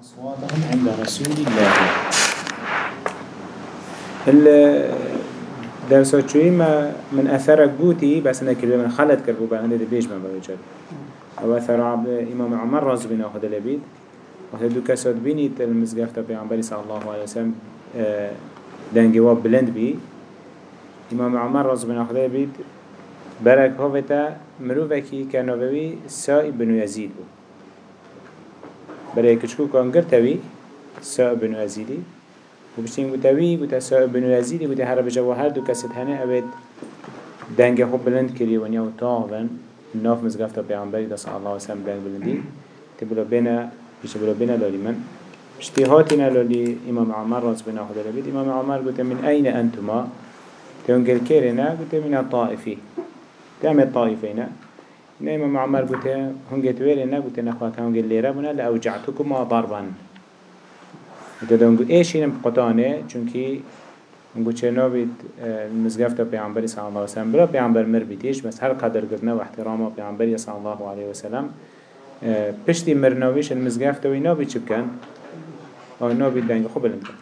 أصواتهم عند رسول الله. شوي ما من أثر قوتي بس أنا كلمة من خلت كربو بقى عندي بيج ما بوجد أو أثر عبد إمام عمر راز بين أخذ البيت وهذا دو كساد بيني المزقف تبع عمر صلى الله عليه وسلم آه، دنجي واب بلند بي إمام عمر راز بين أخذ البيت برك هوفتا مروفكي كانوبوي سائب بن يزيد بو برای کچکو کان گرتوی سا بن ازیدی و بشتین گوتوی گوتا سا بن ازیدی گوتا هر بجا و هر دو کست هنه اوید دنگ خوب بلند کری و نیو تاغن ناف مزگفتا پیغمبری دا صلی اللہ وسلم دنگ بلندی. تبلا بنا بيش بلا بنا لالي من. اشتهاتنا لالي إمام عمر رضي بنا خدا لبيت إمام عمر قلت من أين أنتما؟ تنقل كيرنا قلت من الطائفي تعمل الطائفين نه امام عمر گوته هنگت ویره نه گوته نخواه که هنگت لیره بونه لأوجعتكما ضربا گوته دونگو ایش اینم قطانه چونکی هنگو چه نابید مزگفت پیغمبری صلی الله علیه وسلم برا پیغمبر مر بیتیش بس هر قدر گرنه و احترام پیغمبری صلی الله علیه وسلم پشتی مرناویش المزگفت و نابید چه بکن؟ و نابید دنگ خوب بلند کن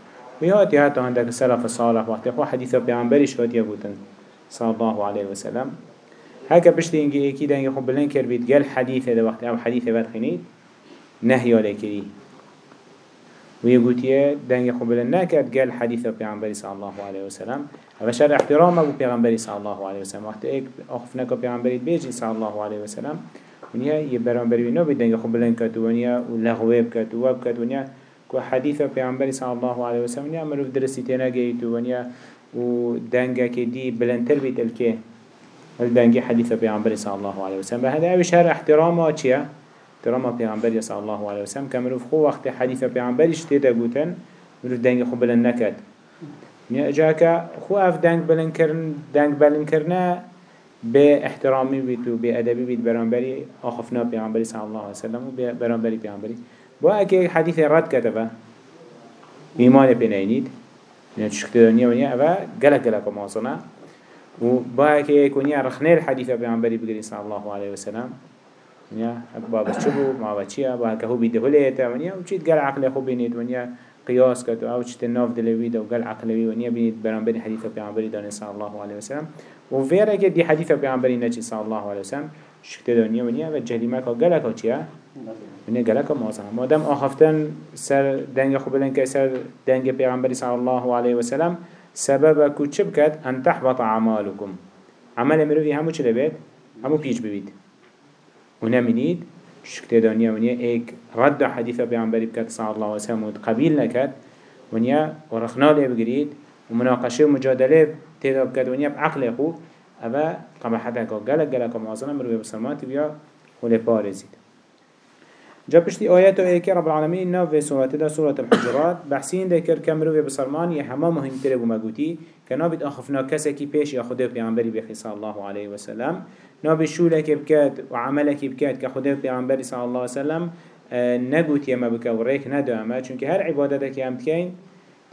و یاتی حتی هندک سلف صالح وقتی خو حدیث پیغمبری شوید یبوتن صلی الله علیه وسلم هكا بشتي انجي ايكي دنگي خب بلن كر بيت قال حديثة ده وقت أو حديثة بد خنيد نهي على كري ويقولتيه دنگي خب بلن نكرد قال حديثة بيعنبري صلى الله عليه وسلم شر احترامه بيعنبري صلى الله عليه وسلم وقت ايك اخفناك بيعنبري بيجي صلى الله عليه وسلم ونيا يبرعنبري بينو بدنگي خب بلن كتو ونيا ولغوه بكتو وبكت ونيا كو حديثة بيعنبري صلى الله عليه وسلم ونيا مروف درسي تينا جيتو ونيا ودنگا كدي بلنتر بيت الكيه الدنجي حديث بيعنبر صلى الله عليه وسلم؟ هذا أوش هر احترامه چيا احترام بيعنبر صلى الله عليه وسلم. كمروف خو وقت حديث بيعنبر اشتيتا قوتن مروف دنجي خو بلن نكد يعني جاك خو اف دنج بلن كرن دنج بلن كرنا باحترامي بيتو بأدبي بيت برانبري أخفنا بيعنبر صلى الله عليه وسلم وبرانبري بيعنبري بو اكي حديث رد كتبه إيمان بينينيد يعني تشكت دنيا ونيا أبا قلق قلق مواصنا و با که کنیا رخنه الحديث پیامبری بگیری صلی الله علیه و سلم ونیا بابا چبو ما بچیا با که هو بیده هلیتا ونیا و چیت قال عقل خوب بینید ونیا قياس كت أو شت الناف دلوي ده وقال عقلوي ونيا بيت برانبري حديثة بيعنبري داني صلى الله عليه وسلم. وفيرا كده دي حديثة بيعنبري نجي صلى الله عليه وسلم. شكت دنيا ونيا وجهلي ما قالك وشيا ونيا قالك ما صح ما دام أخفتن سر دنگ خبلن كسر دنگ بيعنبري صلى الله عليه وسلم سبب كو چبكت أن تحبط أعمالكم. عمل مروي همو چه لبيت همو بيج ببيت ونمنيد شكت دانيا ونيا ايك رد حديثة بيعنبري بكت صلى الله عليه وسلم قبيل نكت ونيا ورخنا لي بقريد ومناقشة ومجادلة تيدا بكت ونيا بعقل اخو أبا قبحتها قلق قلق معظنا مروي بسلمات بيا ولي بارزيد جا پشتی آیت و رب العالمین ناو في سورة دا سورة الحجرات. بحثين ده كر كمرو في بسرمان يحما مهم تره بمگوتي كنابت أخفنا كسكي پیش يا خده پیغمبری صلى الله عليه وسلم. نابت شولك بكات وعملك بكات كخده پیغمبری صلى الله عليه وسلم آه، نگوت يما بك وريك ندو اما چونك هر عبادتك هم تكين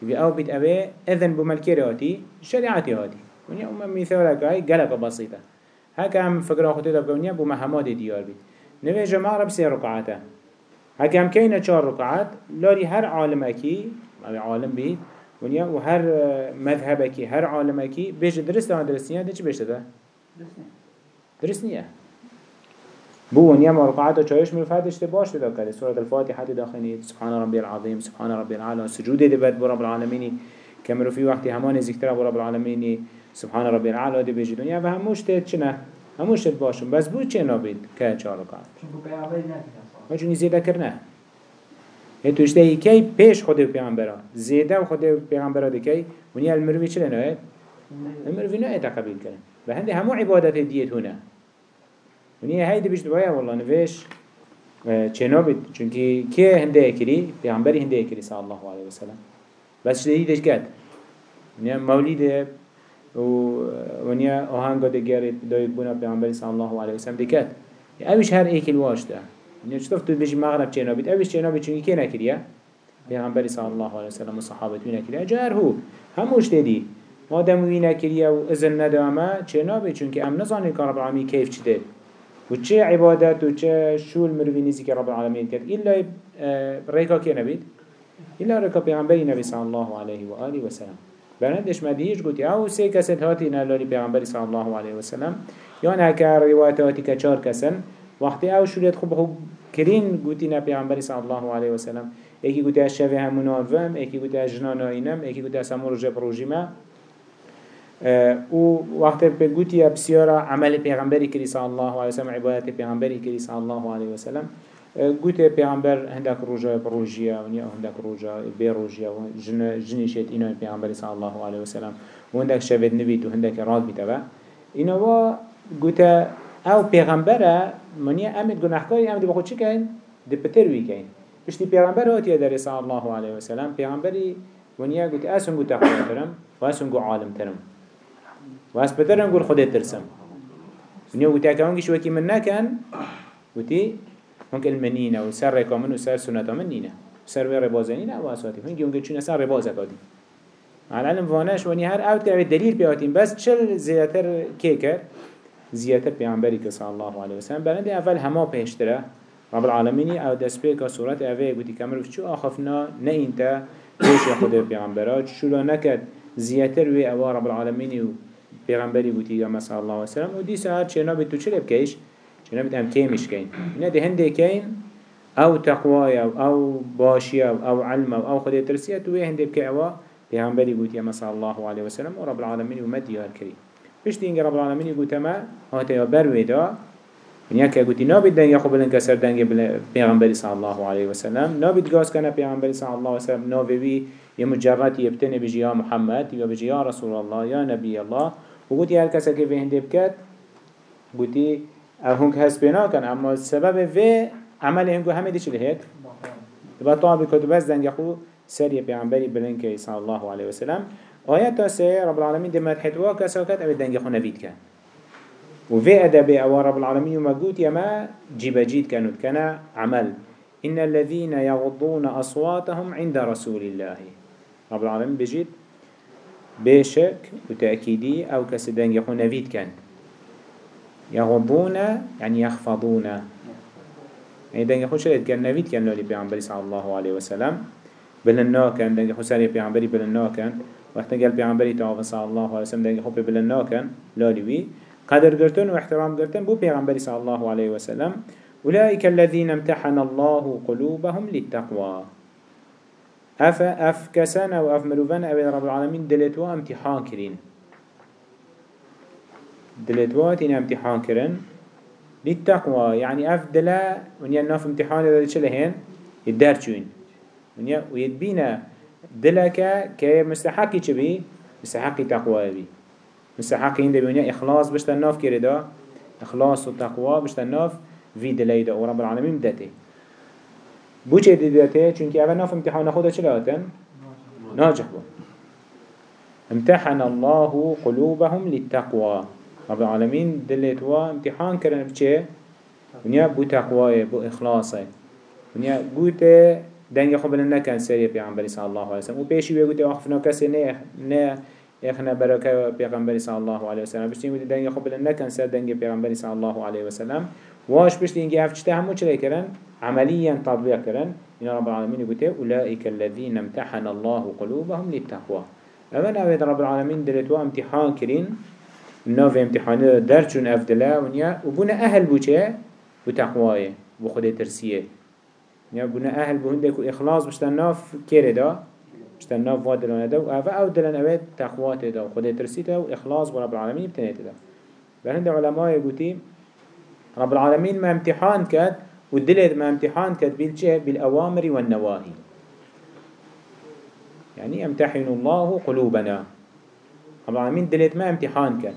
تبي آو بيت اوه إذن بملكي هاتي شريعتي هاتي ونيا أمم مثالك هاي قلق بسيطة. هكا هم فكرة خده دا بمهمات ديار بيت. نوي جماعة ربسي ركعاته هكام كينا چار ركعات لاري هر عالمكي عالم بيت ونيا و هر مذهبكي هر عالمكي بيش درست آن درستنيا ده چه بيش ده؟ درست نيا بو ونيا ما ركعات چايش من فاتش تباش ده كده سورة الفاتحة داخلين سبحان ربي العظيم سبحان ربي العالى سجود ده بد برب العالمين كمرو في وقت همان ذكر برب العالمين سبحان ربي العالى ده بيجي دنيا وهموش تيت چنه هموش تيت باشم. بس بو چه نابيد که چار ركعات ما چونی زیده کرنه تو اشته کی پیش خود پیغمبرا زیده و خود پیغمبرا دکی ونی المروی چه نه المروی نه تقبیل کرن و هنده همو عبادت دیت هونه. ونی هیدی بشت بایا والله نویش. چه نابید؟ چونکی که هنده کری پیغمبری هنده کری صلی الله علیه وسلم بس شده کد ونی مولید و ونیا آهنگا دگرد دایت بونا پیغمبری صلی الله علیه وسلم. دکت اوش هر ایکل واشته يعني شطف تو بيجي مغرب چينا بيت أبيش چينا بيت چونكي كي نكريا پیغمبر صلى الله عليه وسلم وصحابة وينا كريا جار هو. هموش تدي ما دم وينا كريا و ازن ندامه چينا بيت چونكي ام نزاني كان رب العالمين كيف چده و چه عبادت و چه شول مروی نزی که رب العالمین کرد. إلا آه، ریکا که نبید؟ إلا ریکا پیغمبری نبی صلی الله علیه و آله و سلم. برندش مدهیش گوتی آو سه کسد هاتی نلالی پیغمبری صلی الله علیه و سلم یا نه که روایت هاتی که چار کسن. وقتی آو شولیت خوب خوب کرین گوتی نه پیغمبری صلی الله علیه و سلم یکی گوتی از شوه همون آنوام یکی گوتی از جنان آینم یکی گوتی از همون رجب روژیمه. و وقت بگوتی بسیارا عمل پیغمبری کری صلی الله علیه وسلم عبادت پیغمبری کری صلی الله علیه وسلم. گوتی پیغمبر هندک روژا بروژیا و نیا هندک روژا بی روژیا و جن جنیشت اینا پیغمبری صلی الله علیه وسلم و هندک شوید نبید و هندک راد بیتا با اینا با گوتا أو پیغمبره منیا امید گناهکاری امید بخود چی کن؟ دی پتر وی کن پشتی پیغمبر هاتیه در صلی الله علیه وسلم پیغمبری ونیا گوتی اسنگو تقوی ترم و اسنگو عالم ترم و از بترم قول خودت ترسم. ونیا قلت اكا هنگش وكي من نكن قلتي هنك المنينة وسر ركا من وسر سنة من نينة سر وير ربازنينة و اسواتي هنگي هنگي چون سر ربازة كادي على العلم فاناش وني هر اوت كده دليل بياتين بس چل زيادتر كيكر زيادتر بيعنبري صلى الله عليه وسلم بلند اول هما بهشتره رب العالمين أو دست بيكا صورت اوه قلتي كمرو شو اخفنا نه انت بيش خود بيعنبرات شو لا نكد زيادتر وي أو رب العالمين پیغمبری بودی یا مثلا الله و سلام و دی ساعت چنا به تو چه بکیش چنا به هم کیمش کین اینا ده هنده کین أو تقوای أو باشی أو علم أو خود ترسیه تو هنده بکی أو پیغمبری بودی یا مثلا الله علیه و سلام و رب العالمین و مدی یار کری پشتی اینگه رب العالمین گوته ما هاته یا بر ویدا ونیا که گوتی نابید دنگ خو بلن کسر دنگ پیغمبری صلی الله علیه و سلام نابید گاز کنه پیغمبری صلی الله علیه و سلام ناوی یه مجرد یبتنی بجی یا محمد یا بجی یا رسول الله یا نبی الله. و گوتی هر کسی که هنده بکد گوتی هنگ هست بنا کن اما سبب و عمل هنگو همه دی چلی هید با طابق کدو بس دنگ خو سری پیغمبری بلن که صلی الله علیه وسلم. آیت تا سه رب العالمین دی مدحت وا کسا کد اوی دنگ خو نوید کن. و في أدب أو رب العالمين وما قلت يما جيب جيد كانوا كان عمل. إن الذين يغضون أصواتهم عند رسول الله. رب العالمين بجيد بشك وتأكيدي أو كسدان يخون نفيد كان يغضون يعني يخفضون. يعني دان يخون شريت كان نفيد كان لولي بيعنبري صلى الله عليه وسلم. بلنا كان دان يخون ساري بيعنبري بلنا كان وقت قال بيعنبري تعالى صلى الله عليه وسلم دان يخون بلنا كان لولي بي قدر قرتن واحترام قرتن بو بيعنبري صلى الله عليه وسلم. أولئك الذين امتحن الله قلوبهم للتقوى اف اف كسان أو اف مروفان أو رب العالمين دلتوا امتحان كرين دلتوا تين امتحان كرين للتقوى يعني دلا ونيا ناف امتحان دا چه لهين يدار چوين ونيا ويدبينا دلك كمستحقي چه بي مستحقي تقوى بي. مستحقي هنده بيونيا إخلاص بشتا ناف كرده إخلاص وتقوى بشتا ناف في دلائي دا ورب العالمين داته بو چه دیدته چونکه اول ناف امتحان خدا چه لاتن؟ ناجح بو. امتحن الله قلوبهم للتقوى. رب العالمين دلت وا امتحان کرن بچه. ونیا بو تقوای بو اخلاصه. ونیا گوت دنگ خو بلن نکن سری پیغمبری صلی الله علیه وسلم. و پیشی بگوت آخفنا کسی نه نه اخنا برکه پیغمبری صلی الله علیه وسلم. بشتی گوت دنگ خو بلن نکن سر دنگ پیغمبری صلی الله علیه وسلم. واش بشتی اینکه افتشته همو چلی کرن؟ عمليا تطبيق كرن إن رب العالمين يقول أولئك الذين امتحن الله قلوبهم للتقوى أمن أود رب العالمين دلتوا امتحان كرين نوف امتحان درجون أفدلا ونيا وبنا أهل بوچه بتقواه بخده ترسيه يا بنا أهل بهندك إخلاص بشتن ناف كيره دا؟ بشتن ناف وادلانه دا وأفا أو دلن أود تقواه دا وخده ترسيه دا وإخلاص برب العالمين بتنيت دا. بهند علماء يقول رب العالمين ما امتحان كد ودلت ما امتحان كد بالجه بالأوامر والنواهي يعني امتحن الله قلوبنا. رب العالمين دلت ما امتحان كد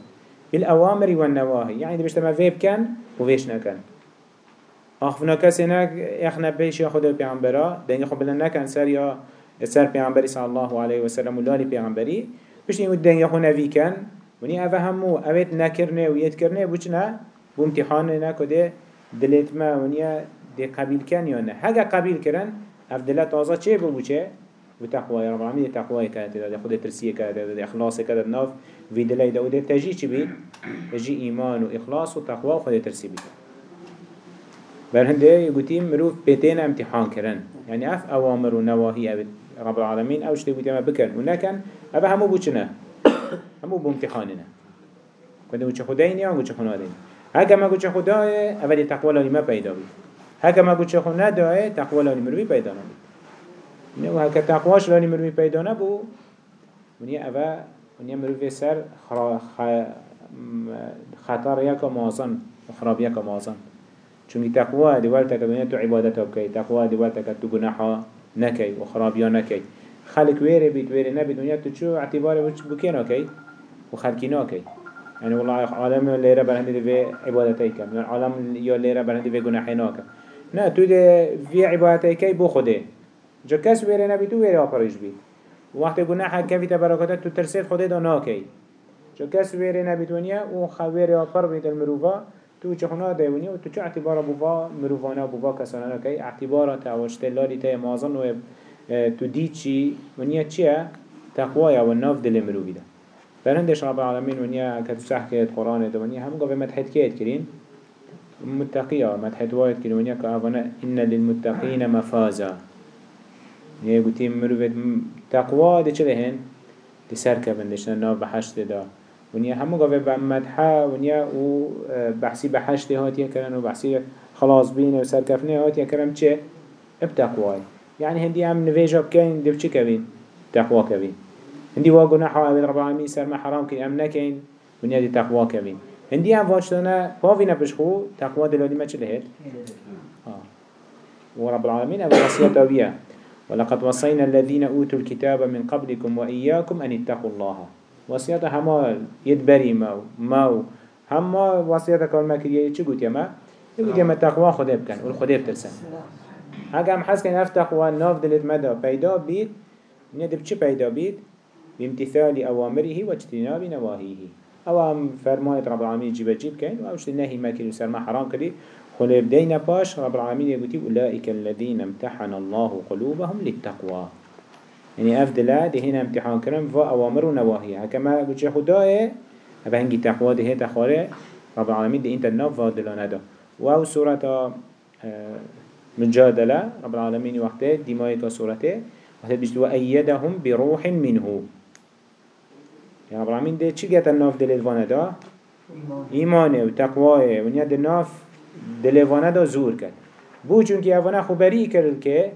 بالأوامر والنواهي. يعني بيشت ما فيب كان وفيشنا كان. أخفنا كسنك إخنا بيش ياخد بيعنبرا. دين يخب لنا كان سر يا سر بيعنبري صلى الله عليه وسلم ولالي بيعنبري. بيش يمد دين يخونا في كان. وني أفهمو أبيت نكرنه ويتكرنه بوچنا بامتحاننا كده دلت ما قبیل کن یا نه هگه قبیل کرن اف دلت آزا چه بو چه و تقوای رب العالمین تقوای کرده ده خود ترسیه کرده ده إخلاص کرده ناف. ده و ده تجی چی بید تجی ایمان و اخلاص و تقوا خود ترسی بید بر هنده يقولي مروف بيتين امتحان كرن يعني اف اوامر و نواهي ابد رب العالمين أو شتي بيتين بكن ونكن ابا همو بوچنا همو بامتحاننا كده وچه خداين يا وچه خنادين هكا ما وچه خدای اول تقوى لاني ما پیدا بي هكا ما وچه خنادای تقوى لاني مروي پیدا نبي و هكا تقواش لاني مروي پیدا نبو ونیا اوه ونیا مروی سر خطر یکا مازن خراب یکا مازن. چونکه تقوى دول تک دنیا تو عبادت بکی تقوى دول تک تو گناحا نکی و خرابیا نکی خلق ویره بید ویره نبید دنیا تو چو اعتبار بکی نکی و خلقی نکی يعني والله عالم ليرة برهندي في عبادتي كم يعني عالم يا ليرة برهندي في جناحي ناكم. نا تو ده في عبادتي كي بو خده جا كس ويري نبي تو ويري آپرش بي. وقت گناح كفي تبركات تو ترسيد خده دا ناكي جا كس ويري نبي دنيا و خويري آپر بيت المروفا تو چه خنا دیونی و تو چه اعتبار بوا مروفانا بوا کسانانا که اعتبار تا و اشتلالی تا مازن و آه، تو دی چی؟ ونیا چیه؟ تقوی و ناف دل مروفی ده. برندش رب العالمین ونیا که تو سحکیت قرآن ده ونیا هم قوی مدحت کیت کرین؟ متقیه مدحت واید کرین ونیا که آفانا إن للمتقین مفازا. یه گوتیم مروفت تقوی ده چه لهن؟ ده سر کبندشن ناف بحشت ده. ونیا همو قوی مدحه ونیا و آه، بحثی بحشت هاتیه کرن و بحثی خلاص بین و سرکفنه هاتیه کرن چه؟ ابتقوای يعني هندي هم نفيجا بكين دف چه كوين تقوى كوين هندي وا گناح و رب العالمين سر ما حرام كين ام نكين ونيا دي تقوى كوين هندي هم واجتنا باوينا بشخو تقوى دلالي ما چه لهت آه. ورب العالمين أبو وصية أبيا ولقد وصينا الذين أوتوا الكتاب من قبلكم وإياكم أن اتقوا الله. وصية هما يدبري ماو ماو هما وصية كون ما كريه چه قلت يما يقول يما تقوى خده بكن والخده بترسن اگه هم حس کن اف تقوى ناف دلت مدى. پیدا بید ندب چه پیدا بید؟ بامتثال اوامره و اجتناب نواهيه أو هم فرمایت رب العالمين جيب جيب كين و اوشت نهي ما كري وسر ما حرام كري خليب دينا باش رب العالمين يقولي أولئك الذين امتحن الله قلوبهم للتقوى يعني أفضل ده هنا امتحان كرم و أوامر و نواهي هكما قلت خداه هبا هنجي تقوى ده تخواره رب العالمين ده انت فاضلانه ده و سورة آه مجادلة رب العالمين وقته دمائك سورته وقته بجد وأيدهم بروح منه. يعني رب العالمين ده چي قد الناف دلالوانا دا إيمانه وتقواه ونيا ده الناف دلالوانا دا زور كد بو چونك اونا خبري کرل که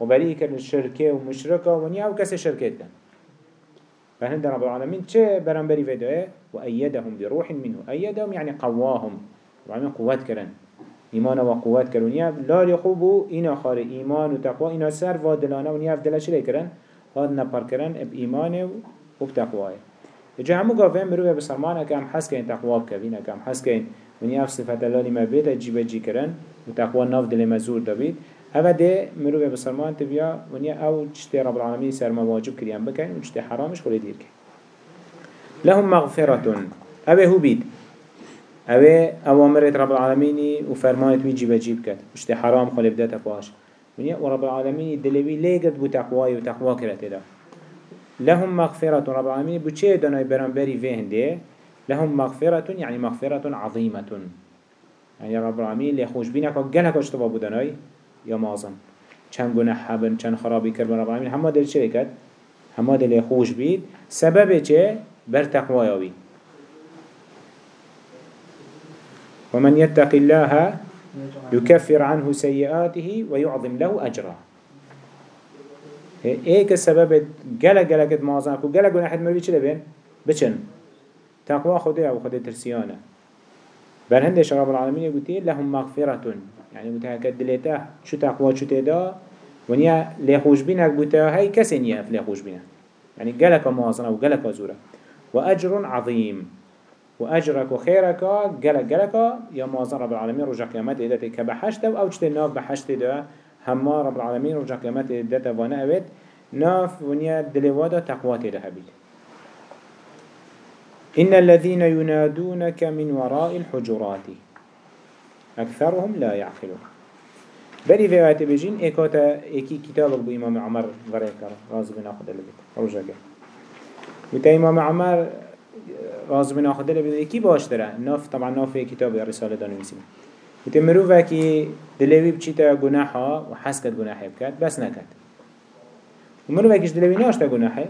خبري کرل شركه ومشركه ونيا أو كسي شركه دن فهند رب العالمين چه برنبري فيدوه وأيدهم بروح منه أيدهم يعني قواهم العالمين قوات كرن ایمان و قوت کرد ونیا لال خوبو اینا خار ایمان و تقوا اینا سر و دلانه ونیا افدلا چلی کرن هاد نپر کرن اب ایمان و بتقواه جا همو گاوه مروه بسلمان اکم حس کن تقوا بکوین اکم حس کن ونیا اف صفت لالی ما بید جیب جی کرن و تقوا ناف دل مزور دابید. هوا ده مروه بسلمان تبیا ونیا أو چته رب العالمین سر ما واجب کریم بکن و چته حرامش خلی دیر کن. لهم مغفرة اوه هو بید. اوه اوامرت رب العالمين وفرمانت وي جيب جيب كت مشت حرام خلي بدأت باش ونيا ورب العالمين دلوي ليقد بو تقواي وتقوا كرت ده لهم مغفرة رب العالمين. بو چه داناي برانبري فين ده لهم مغفرة يعني مغفرة عظيمة يعني رب العالمين ليخوش بينك وقالك اشتبا بو داناي يا مازن چند گناه حبن چند خرابي کرد رب العالمين همه دل چه کرد همه دل خوش بید. سبب چه؟ بر تقوایاوی ومن يتق الله يكفر عنه سيئاته ويعظم له أجرا. ايك السبب جلا جلا كد معظم كو جلا جنا حد مربي چه بين بچن. تقوى خده أو خده ترسيانه بل هندش رب العالمين يقول لهم مغفرة يعني متهكد دلته شو تقوى شو تدا ونيا لخوش بينك بوتا هاي كسن يهف لخوش بينك يعني جلك معظم أو جلك زورة. وأجر عظيم وأجرك وخيرك جلك جلك يا مازن رب العالمين رجع قيامات إدته كبحشت أو أجت ناف بحشت ده هما رب العالمين رجع قيامات إدته وأنا أبد ناف ونيا دلوادا ده هبيت إن الذين ينادونك من وراء الحجرات. أكثرهم لا يعقلون بری في وقت بجين اكاتا اكي كتابك بو امام عمر وريكا راز بن اخد لبيت رجاك وتا امام عمر راز بن اخد لبيت اكي باش ترى ناف طبعا ناف كتاب رسالة دانويسين وقتی مروفه که دلوی بچیتا گناحا و حس کد گناحی بکد بس نکد و مروفه کش دلوی ناشتا گناحی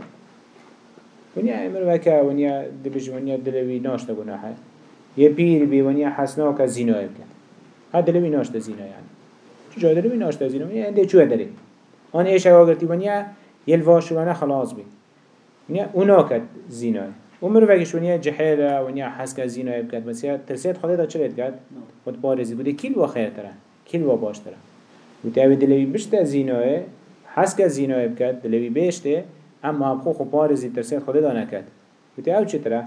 ونیا مروفه که ونیا دبج ونیا دلوی ناشتا گناحی یه پیر بی ونیا حسنا که زینای بکد ها دلوی ناشتا زینا یعنی جا دلوی ناشتا زینا ونیا انده چوه دلی آن ایش اگرتی ونیا یلواش ونیا خلاص بی ونیا اونا کد زینای وگش ونیا جحیل ونیا حس که زینا بکد بس ترسیت خدا دا چلید کد خود بارزی بوده. کیل و خیر تره. کیل و باش تره. و تاوی دلوی بشته زیناه حس که زینا بکد دلوی بشته. اما خو خو بارزی ترسیت خدا دا تا أو چه تا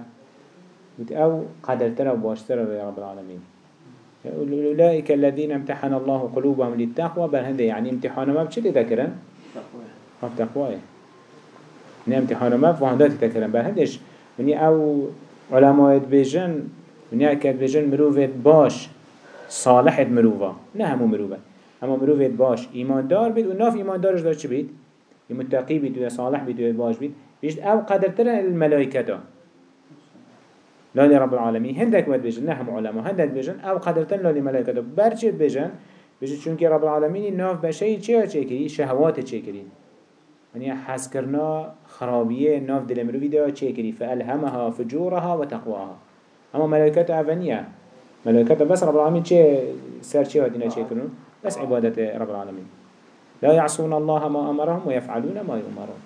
أو قدر تره و باش تره يا رب العالمين أولئك الذين امتحن الله قلوبهم للتقوى بل هذا يعني امتحان ما بشي تذكرن تقوى تقوى نه امتحان ما فهندات تذكرن بل هذاش ونی أو علماء بیجن ونی اکد بیجن مروفت باش صالحت مروفا نه همو مروفا اما مروفت باش. ایماندار بید و ناف ایماندارش دار چی بید؟ متقی بید و صالح بید و باش بید. بیشت أو قدرتر الملائکه دا. لالی رب العالمین. هندک ود بیجن نه هم علماء هندک بیجن أو قدرتر لالی ملائکه دا. برچه بیجن بیجن چونکه رب العالمین ناف بشه چه چه کری؟ شهوات چه کری؟ يعني حس كرنا خرابية ناف دل مروي دا چه كري فألهمها فجورها وتقواها أما ملائكة أفنية ملائكة بس رب العالمين چه سر چه هدينا چه كرنون بس عبادة رب العالمين لا يعصون الله ما أمرهم ويفعلون ما يؤمرون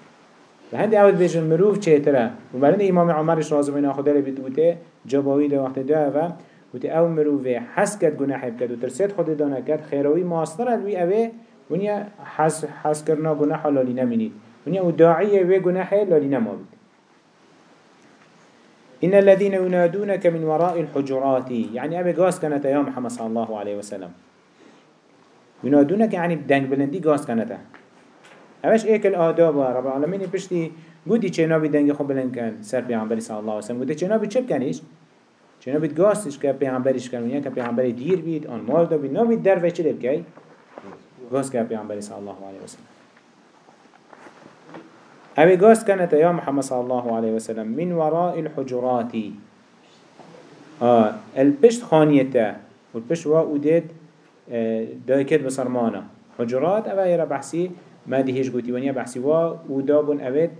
لهندي أود بيجن مروف چه ترى وبعدين إمام عمرش رازم بين أخده لبيت وته جباوي دا وقت دا و وته أو مروف حس كد گناح بكد وترسيت خود دانا كد خيروي ماستر الوي أوه ونیا حس حس کرنا گناه لالی نمینید ونیا و داعیه و گناه لالی نمابید إن الذين ينادونك من وراء الحجرات. يعني أبي قاس كانت يا محمد صلى الله عليه وسلم ينادونك يعني بدنگ بلندي قاس كانت أبش إيك الآداب رب العالمين بشتي قودي چه نابي دنگ خو بلند كان سر پیغمبری صلى الله عليه وسلم قودي چه نابي چه بکنیش چه نابي قاسش که پیغمبریش کن. ونیا که پیغمبری دیر بید آن مال دا بید. نابي در وچه لبکی غاز كا پیامبری صلى الله عليه وسلم. أبي غاز كانت يا محمد صلى الله عليه وسلم من وراء الحجرات آه البشت خانيته والبشت وأودد آه دايكت بصرمانة حجرات أبا يرى بحسي ما دي هيش قوتي ونيا بحسي أبد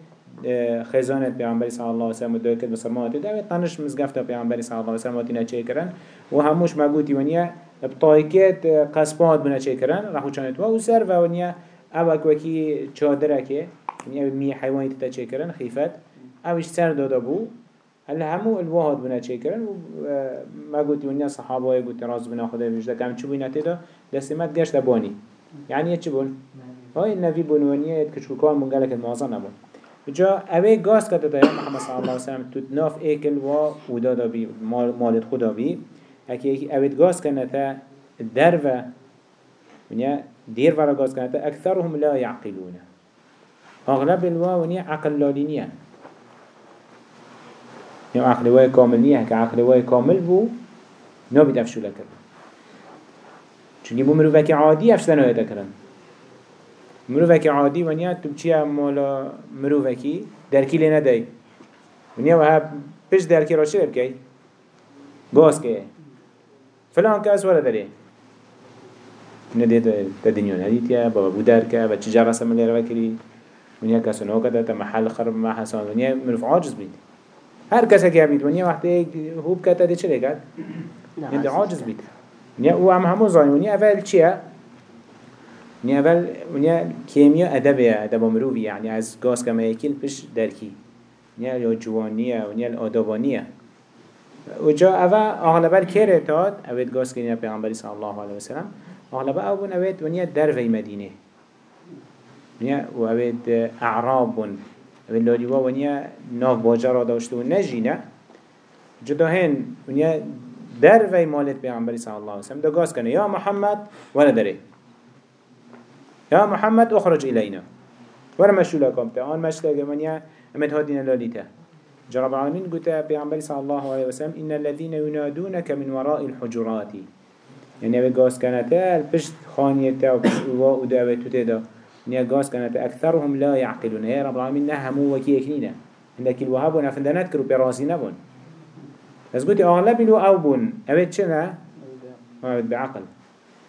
آه خزانة پیامبری صلی الله علیه و سلم بصرمانة ده طنش مزگفت پیامبری صلی الله علیه و سلم واتینا چه کرن و هموش مگوتی ونیا بطایکت قصبات بنا چه کرن راحو چانت و سر و ونیا اوک وکی چادره که ونیا می حیوانی تتا چه کرن خیفت. اوش سر دادا بو. هل همو الواحد بنا چه کرن و ما قلت ونیا صحابه قلت راز بنا خدا بجده کم چو بنا تدا دستمت گشت بانی. يعني چه بون؟ هاي النبي بون ونیا کچکوکان من قالك المعظم نبون. جا اوه گاز کتا دا محمد صلی الله علیه وسلم تو ناف ایکل و ودادا بی مالت خدا بی. اكي اوید گاز کنه تا درو ونیا دیر ورا گاز کنه تا اکثرهم لا يعقلون اغلب الوا ونیا عقل لالینیه نو عقل وای کامل نیه که عقل وای کامل بو نابید افشوله کرد چونی بو مروفك عادي افشتن هایتا کرن مروفك عادي ونیا تو چیه مالا مروفکی؟ درکی لی ندهی ونیا و ها پش درکی را چه بکی؟ گاز که. فلان كاس ولا دري نديت تدنيون هديت يا بابا بودار كا بتشجع رسم اللي رواكري ونيا كاس نو كده تمحل خرب مع حسن ونيا من عاجز بيت هر كاس كي بيت ونيا واحد هو بكتا دي شري قال انت عاجز بيت ونيا هو عم همو زاني ونيا اول چيا ونيا اول ونيا كيمياء ادب ادب مروي يعني از غاز كما يكيل بش دركي ونيا يا جوانيه ونيا الادبانيه وجا اوه اغلبه کره تاد اوید گاز کنیا پیغمبری صلی الله علیه وسلم اغلبه أو بون اوید ونیا دروی مدینه. ونیا و اوید اعراب بون اوید لالیوا ونیا ناف باجه را داشته و نجینه جدا هن ونیا دروی مالت پیغمبری صلی الله علیه وسلم دا گاز کنه. یا محمد ولا داره یا محمد اخرج الینا. ورا مشولا کامتا آن مشلا ونیا امد هادین لالیته جرب العالمين قلت بيعنبري صلى الله عليه وسلم إن الذين ينادونك من وراء الحجرات. يعني أبي قاس كانت البشت خانيته وبشت إواء ودعوته تدا يعني قاس كانت أكثرهم لا يعقلون. يا رب العالمين نهموا وكي يكنينا عندك الوهاب ونفندنات كرو براسي نبون. بس قلت أغلب ألو أبي تشنا ما بعقل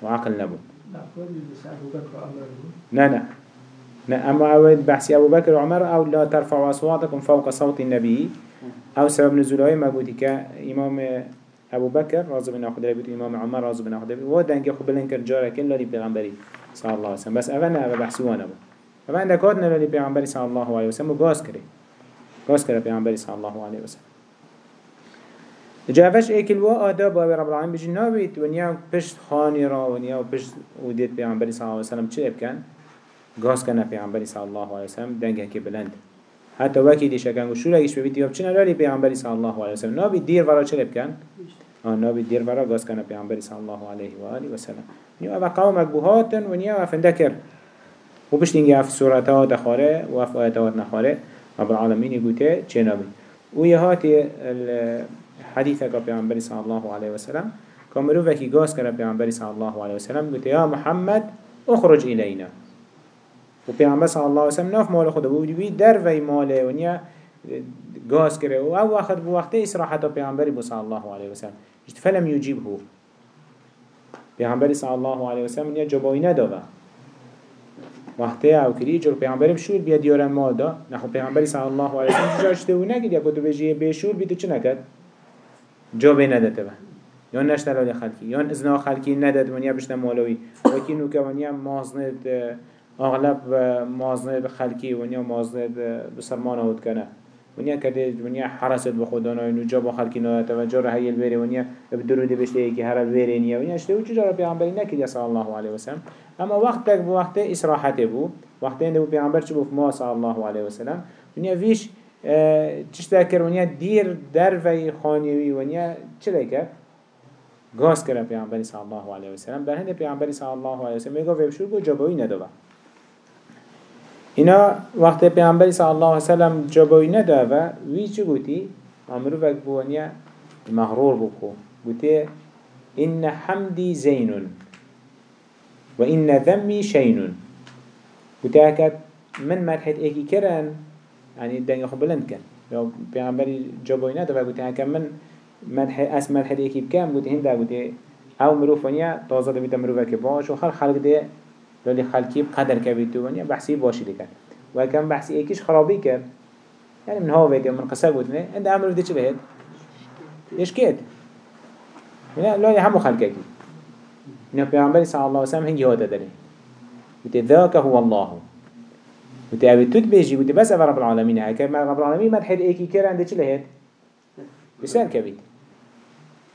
وعقل نبو لا قولي بس أبو بكر وعمر لا لا لا. أما أود بحثي أبو بكر وعمر أو لا ترفعوا أصواتكم فوق صوت النبي أو سبب نزوله ما قلت كإمام أبو بكر رازو بن أخذ بيت إمام عمر رازو بن أخذ بيت ودنك خب لنكر جارة كلا لي بيغمبري صلى الله عليه وسلم بس أغنى أبا بحثوان أبو أما عندك كاتنا لي بيغمبري صلى الله عليه وسلم وقاس كري قاس كري بيغمبري صلى الله عليه وسلم جافش ايكل و آداب و رب العالمين بجي نابيت ونيا پشت خاني را ونيا پشت وديت بيغمبري صلى الله عليه وسلم چه بكن گاز کنه پیامبری صلی الله علیه و سلم دنگه که بلند. حتی وکی دیشه کن و شوره ایش ببیتی یا چنه لالی پیامبری صلی الله علیه و سلم. نابی دیر ورا چه بکن آن نابی دیر ورا گاز کنه پیامبری صلی الله علیه و آله و سلم. نیا و قومک بوهاتن و نیا و فندکر و بشت اینگه اف سورتات خاره و اف آیتات نخاره رب العالمین گوته چه نابی؟ و یه هاتی الحديثة كبيعنبري صلى الله عليه وسلم كامرو وكي قاس كرا بيعنبري صلى الله عليه وسلم قلت يا محمد اخرج إلينا و پیامبر صلی الله و سلم ناف مال خود بود وی در وی ماله و نیا گاز کرده و أو وقت بو وقت استراحت پیامبری بو صلی الله علیه و سلم. اجت فلم یجیب هو. پیامبری صلی الله علیه و سلم نیا جوابی نداده. وقتی أو کری جور پیامبرم شول بیا دیارن مال دا. نخو پیامبری صلی الله علیه و سلم جاشته و نگید یا کدو بجی بشول بیتو چه نکد جوابی نداده یا نشتلال خلکی یا ازنا خلکی نداد ونیا بشتن مالوی. وکی نوکه ونیا مازند اغلب مازنه خلقی ونیا مازنه بسرمان هود کنه. ونیا کده ونیا حرست بخودانا و جا با خلقی نایت و جا را هیل بره ونیا بدرود بشته که هر بره نیا. ونیا اشته و چجا را پیغمبری نکد صلی الله علیه وسلم اما وقت تک بو وقت اسراحت بو. وقت اینده بو پیغمبر چه بو ما صلی الله علیه وسلم ونیا ویش چشتا کر ونیا دیر در و خانیوی ونیا چه کرد؟ گاز کرد پیغمبری صلی الله علیه وسلم بر هنده پیغمبری صلی الله علیه وسلم میگو ویبشور بو جابوی ندوه اینا وقت پیامبری صلی الله علیه و سلم جوابی نده و وی چی گویی؟ آمرو وقت بوانیا مغرور بکو. گویی إن حمدي زين وإن ذمي شين وتاكد من مرحت إيكي كرن يعني الدنيا خب بلند كان لو بيعمبري جابوينات وقلت هكا من مرح أس مرحت إيكي بكام قلت هندا قلت أو مروفانيا تازه دميتا مروفك باش وخل خلق ده لولي خلقي بقدر كبيتو ونيا بحثي باشي لكن وكان بحثي ايكيش خرابي كان يعني من هو فيديو من قصة قلتنا عند عمر بدي چه بهد إيش كيد هنا لولي همو خلقكي إنه پیغمبر صلى الله عليه وسلم هنجي هو تدري. وتي ذاك هو الله. وتي أبي تود بيجي. وتي بس أبا رب العالمين. هاي كما رب العالمين مدحد ايكي كير عند چه لهد بسان كبيت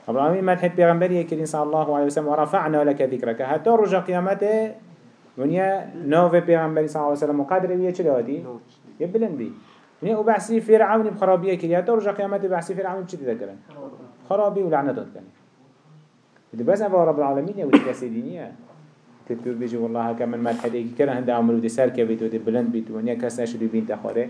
رب العالمين مدحد پیغمبر يكرين صلى الله عليه وسلم ورفعنا لك ذكرك. حتى رجع قيامته ونیا نوع پیغمبری صلی الله علیه و سلم قدر بیه چه دادی؟ یه بلند بی ونیا أو بحثی فرعون بخرابیه کردی تا رجع قیامت بحثی فرعون چه دیده کرن؟ خرابی و لعنت داد کنی بده بس أبا رب العالمين يا كاسي دينية تقول بيجي والله كمان ما تحد يجي كره هند عمرو دي سر كبيت ودي بلند بيت ونيا كاس نشد بين تخاره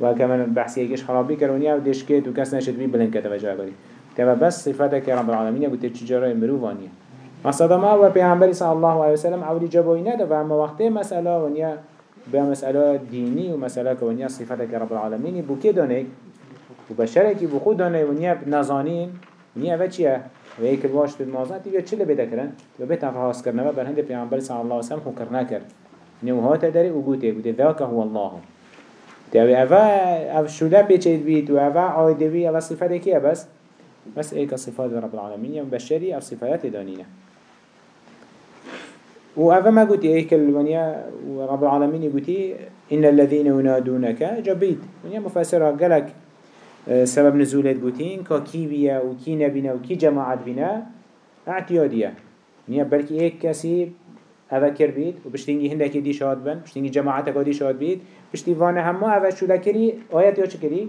وكمان بحث يجيش خرابي كرونيا وديش كيت وكاس نشد بين بلند كتبه جاكري تبا بس صفاتك يا رب العالمين قلت تجارة مروفانية مصدر ما هو پیامبری صلی الله علیه و سلم اولی جوابی نده و اما وقتی مسئله ونیا به مسئله دینی و مسئله که ونیا صفت که رب العالمینی بو که دانه؟ و بشره که بو خود دانه ونیا نزانین ونیا و چیه؟ و یک باش به مازن دیگه چله بده کرن؟ و به تفحاص کرنه و بر هند پیامبری صلی الله علیه و سلم خو کرنا کرد. نوها تدری و گوته گوته ذاک هو الله. تاوی اوه أو شده پیچید بید و اوه عایده بی اوه صفت کیه بس؟ بس ایک صفات رب العالمین و بشری أو صفات دانینه. وأفا ما قلت إيه كالونيا ورب العالمين قلت إن الذين ينادونك جبيت. ونيا مفسرة قالك آه، سبب نزولت قلتين كا كي بيا وكي نبينا وكي جماعت بنا اعتيادية. ونيا بلكي إيه كسي أفا كر بيت وبشتنجي هندك دي شاد بن بشتنجي جماعتك دي شاد بيت. بشتي وأنا هما أفا شو لكري آيات يا شكري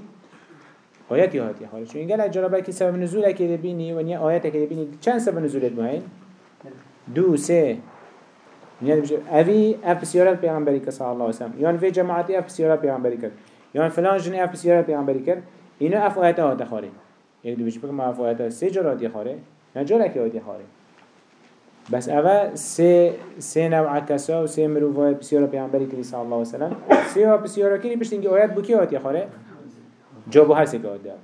آيات يا هاتي حالي شو قال جربا كي سبب نزولك بيني ونيا آياتك بيني. كان سبب نزولت مهين دو سه. يعني بجي أبي أف سيارة پیغمبری که صلی الله عليه وسلم. یان في جماعتی أف سيارة پیغمبری کرد. یان فلان جنی أف سيارة پیغمبری کرد. اینا أف آیت ها دخاره یک دو بجي بکم أف آیت سه جرات یخاره نه جرا که آیت یخاره بس أفا سه سه نوع کسا و سه مروفای بسیارة پیغمبری کردی صلی الله عليه وسلم. سه ها بسیارة کردی بشتینگی آیت بو کی آیت یخاره جابو هر سه که آیت دار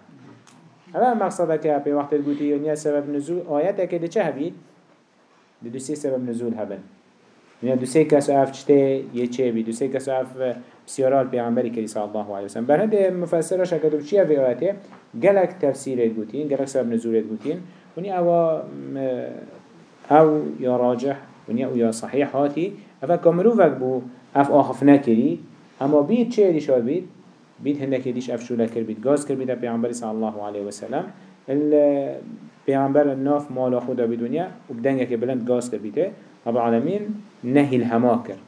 أما مقصد که به وقت الگوتی یا سبب نزول که ده چه هبید دي دو سي سبب نزول هبن یعنی دو سه کس اف چته یه چه بی؟ دو سه کس اف بسیارال پیامبری کری صلی الله علیه وسلم. بر برهنده مفسرش اگر چیه وی آیته گلک تفسیرت گوتین گلک سبب نزولت گوتین. ونی او او یا راجح نیا او یا صحیح هاتی اف کامرو وک بو اف آخف نکری. اما بید چه دیش ها بید؟ بید دیش اف شوله کر بید گاز کر بید پیامبری صلی الله علیه و به پیامبر ناف مال خود به دنیا و بدنگه که بلند گاز کر بیده رب العالمين نهي الهما كر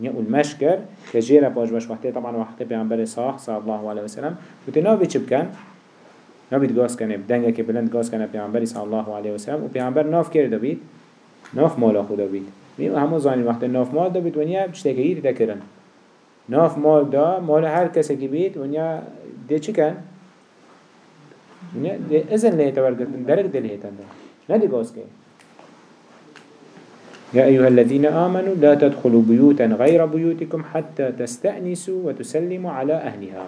يعني المش كر كجيرا باش باش وقته طبعا وقته پیغمبر صاح صلى الله عليه وسلم. وتناو بيچ بكن نبيت غاز كنه بدنگه بلند غاز كنه پیغمبر صلى الله عليه وسلم. وپیغمبر ناف كر بيت ناف مالا خدا بيت میم همو زانی وقت ناف مال دا بید ونیا بشتگیری دا کرن. ناف مال دا مال هر کسی که بید ونیا ده چی کن؟ ونیا ده ازن لیتا ورگتن درک ده لیتا ده. نه ده گاز که. يا أيها الذين آمنوا لا تدخلوا بيوتا غير بيوتكم حتى تستأنسوا وتسلموا على أهلها.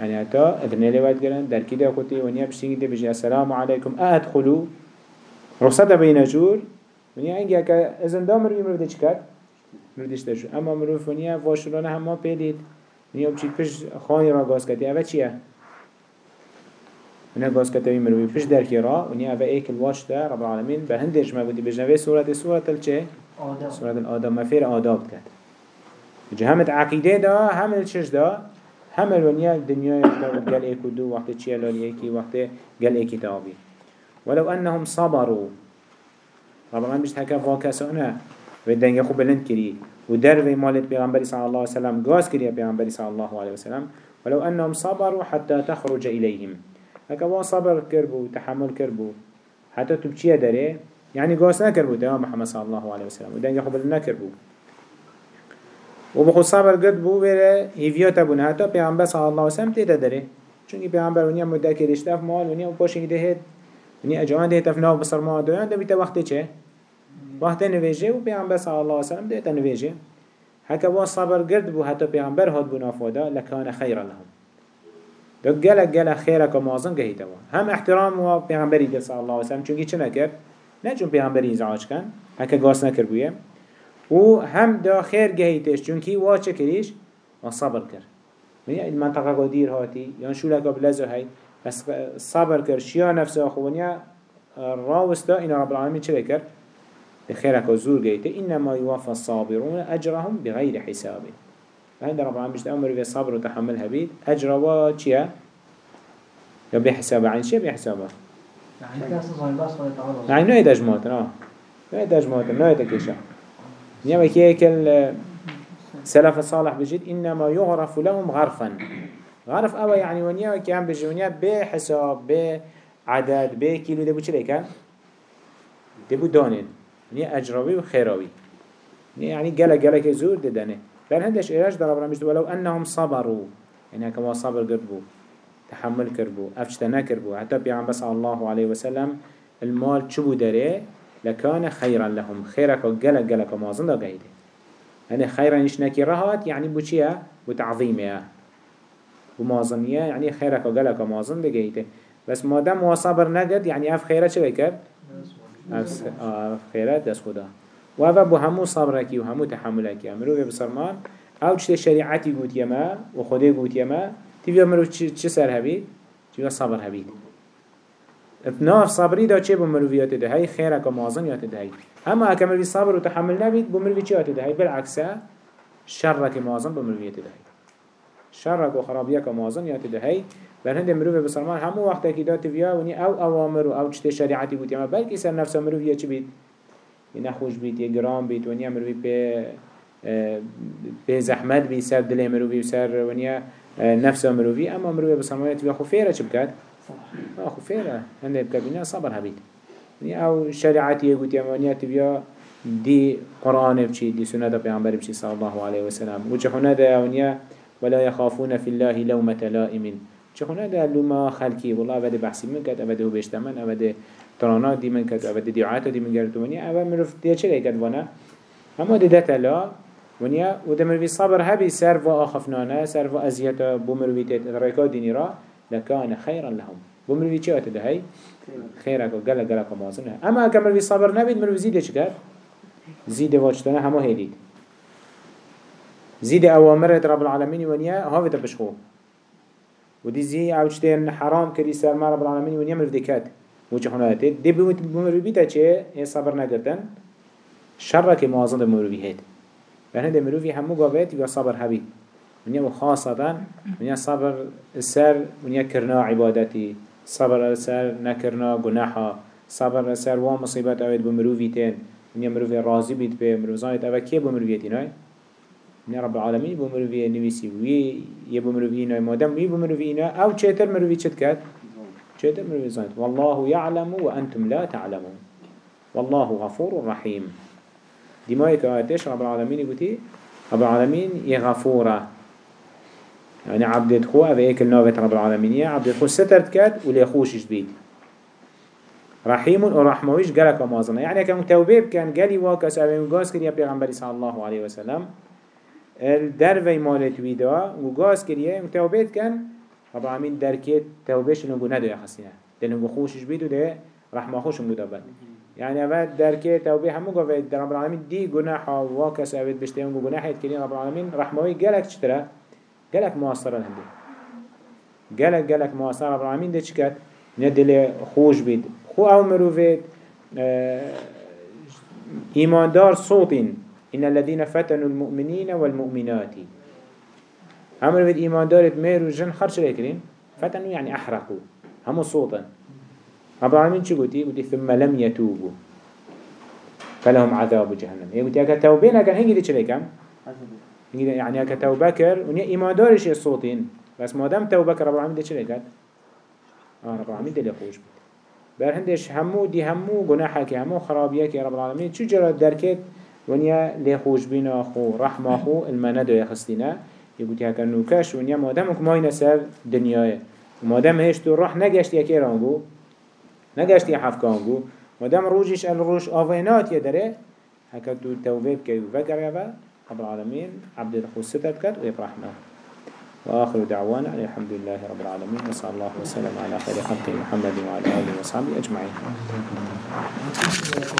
يعني أتا إذن لواد قلن در كده قلتي ونيا بشتين ده بجي السلام عليكم أدخلوا. رخصة بين جور ونیا اینگه که ازن دا مروی مرو چی کرد؟ مرو دیشته شو أما مرو فنیا واشلانه همه پیدید ونیا بچید پش خانی را گاز کردی اوه چیه؟ ونیا گاز کردی مروی پش درکی را ونیا اوه ایک الواش ده رب العالمین به هندش ما بودی بجنوه سورت سورت الچه؟ سورت الآدم مفیر آداب. کرد جه همت عقیده دا همه چش دا. همه ونیا دنیا دا گل ایکو دو وقت لالی ایکی وقت گل ایکی تاوی ولو أنهم صبروا. ربما بيشت هكا فاكسانا ودنگه خوب بلند كري. ودر في مالت بيغنبري صلى الله عليه وسلم غاز كري بيغنبري صلى الله عليه وسلم. ولو أنهم صبروا حتى تخرج إليهم. هكا وا صبر كربو تحمل كربو حتى تبشي داره؟ يعني غاز نكربو تمام محمد صلى الله عليه وسلم ودنگه خوب بلند نكربو وبخو صبر قد بو بره هيفياتا بون حتى بيغنبر صلى الله عليه وسلم تيتا داره. چونكي بيغنبر ونيا مدى كريشتاف مال ونيا وباشنگي دهت ونيا اجوان دهت افناف بصر ما دوان ده بيتا وقت چه؟ وقت نویجه. و پیامبر صلی الله علیه وسلم دیت نویجه. هکا وا صبر گرد بو حتی پیامبر هاد بو نافودا لکان خیر لهم. دو گل گل خیر که گهیت و هم احترام و پیامبری دل صلی الله علیه وسلم چونکی چه نکرد نه چون پیامبری ازعاج کن هکا گاس نکر بویه و هم دا خیر گهیتش چونکی وا چه کریش صبر کرد. من این منطقه قدیر هاتی یا شو لکا بلزو هی بس صبر کرد شیا نفسه خوانیا راوستا این رب العالمین چه کرد؟ بخيرك وزور جيته إنما يوفى الصابرون أجرهم بغير حساب فهند رب العالمين بيشت أمر بالصبر وتحملها بيت أجر وشيا يا بحساب عن شيء بحسابه يعني تعالى يعني نوع دجمات نا نوع دجمات نوع دكيشة نيما كيكل سلف الصالح بجد إنما يغرف لهم غرفا. غرف أو يعني ونيا كان بجي ونيا بحساب بعدد بكيلو ده بوشي كان ده بو دانين نيا أجراوي وخيراوي نيا يعني جلا جلا كزور ددنه بل هندش إيش در أبرامش ولو أنهم صبروا. يعني كما صبر قربوا تحمل كربو أفشتنا كربو حتى بيعم بس الله عليه وسلم المال شبو داره لكان خيرا لهم. خيرك وجلا جلا كما ظن ده جيده يعني خيرا إيش نكرهات يعني بوشيا بتعظيمها ومازنية يعني خيرك وجلا كما ظن ده جيده بس ما دام هو صبر نجد يعني أف خيرات شو يكرب أف خیرات دست خدا. و اوه بو همو صبرکی و همو تحملکی امرو بسرمان أو چه شریعتی گوت یما و خوده گوت یما تیوی امرو چه سر هبید؟ تیوی صبر هبید ناف صبری دا چه بمرویات ده هی خیرک و یات ده هی اما اکا مروی صبر و تحمل نبید بمروی چه یات ده هی بالعکسه شرک مازن بمرویات ده هی شرک و خرابیک مازن یات ده هی بل هند مروف بسلمان همو وقتا که دات ویا ونی أو اوامر و أو چته شریعتی بود اما بلکی سر نفس یا چی بید یه نخوش بید یه گرام بید ونیا مروفی به به زحمت بید سر دل مروفی و سر ونیا نفس مروفی اما مروف بسلمان ویا خو فیره چی بکد؟ خو فیره. هنده بکبینه صبر ونیا أو شریعتی بود اما ونیا تبیا دي قرآن بشي دي سنة پیغمبر بشي صلى الله عليه وسلم وجه هنا ده ونيا ولا يخافون في الله لومة لائم چخونه ده؟ لوما خلقی والله اوه بحثی من کد اوه ده بشت من اوه ده ترانا دی من اوه ده دیعات دی من گرد ونیا اوه مروف دیه چه کد وأنا اما ده ده تلا ونیا و ده مروفی صبر هبی سر و آخفنانه سر و ازیت بو مروفی تید ریکا دینی را لکان خیرا لهم. بمروي چه آتده هاي خيرك وقال قالك ومازنه اما اكا مروي صبر نبيد مروي زيده چكر زيده واجتنا همو هيديد زيده اوامرت رب العالمين ونيا هاوه بشخو. ودي زي اوجتين حرام كري سر ما رب العالمين ونيا مروي ديكات وچه خناته دي بمروي بيتا چه؟ هي صبر نگرتن شرك موازن مروي هيد لأن هذا مروي همو قابت يبقى صبر هبي ونيا وخاصة ونيا صبر السر ونيا كرنا عبادتي صبر السر نكرنا جناحا صبر السر ومصيبات أويد بمروي تين ونيا مروي راضي بيت به مروي زايد أبا كي بمروي تيناي ونيا رب العالمين بمروي نويسي وي يبمروي ناي مادام وي بمروي نا أو تشتر مروي تشتكت تشتر مروي زايد والله يعلم وأنتم لا تعلمون. والله غفور رحيم. دماغك آتش رب العالمين يقولي رب العالمين يغفوره يعني عبدت خو أو ايكل نابت رب العالمين؟ يا عبدت خو سترت كات ولي خوشش بيت رحيم ورحمويش قالك ومازنا يعني كان توبيب كان قالي واكس أبي مقاس كريا بيغمبري صلى الله عليه وسلم. الدروي مالت ويدا وقاس كريا متوبيت كان رب العالمين دركيت توبيش نقول ندو يا خسينا لأنه خوشش بيت وده رحمة خوش مدبل يعني أبد دركي توبه همو قفت رب العالمين دي جناحا واكس أبد بشتهم جناحا يتكلين رب العالمين رحموي قالك چترا قالك معاصرة هندي قالك قالك معاصرة رب العالمين ده چكت ندل خوش بيد خو أو مروفيت آه إيمان دار صوت إن الذين فتنوا المؤمنين والمؤمنات. هم بيت إيمان دارت ميرو جن خرش لكرين فتنوا يعني أحرقوا هم صوتا. رب العالمين شو قلتي قلتي ثم لم يتوبوا. فلهم عذاب جهنم. يعني قلتي أكا توبين أكا هنجي دي چلي يعني أكا توبة كر ونيا إيمان دارش الصوتين بس ما دام توبة كر رب العالمين دي چلي كم آه رب العالمين دي لخوش بيت برهندش همو دي همو گناحك همو خرابيك يا رب العالمين شو جرى دركت ونيا لخوش بينا خو رحمة خو المندو يخستينا يقول هكا نوكش ونيا ما دامك ما ينسر دنياه وما دام هيش تو راح نجشت يا كيرانجو نگشت یه حفکانگو مادام روجش الروش آوینات یه داره هکا تو توبه بکی و فکر یه رب العالمين عبد الخوستة بكت ويبرحنا وآخر دعوانا الحمد لله رب العالمين وصلى الله وسلم على خير خلق محمد وعلى آله وصحبه أجمعين.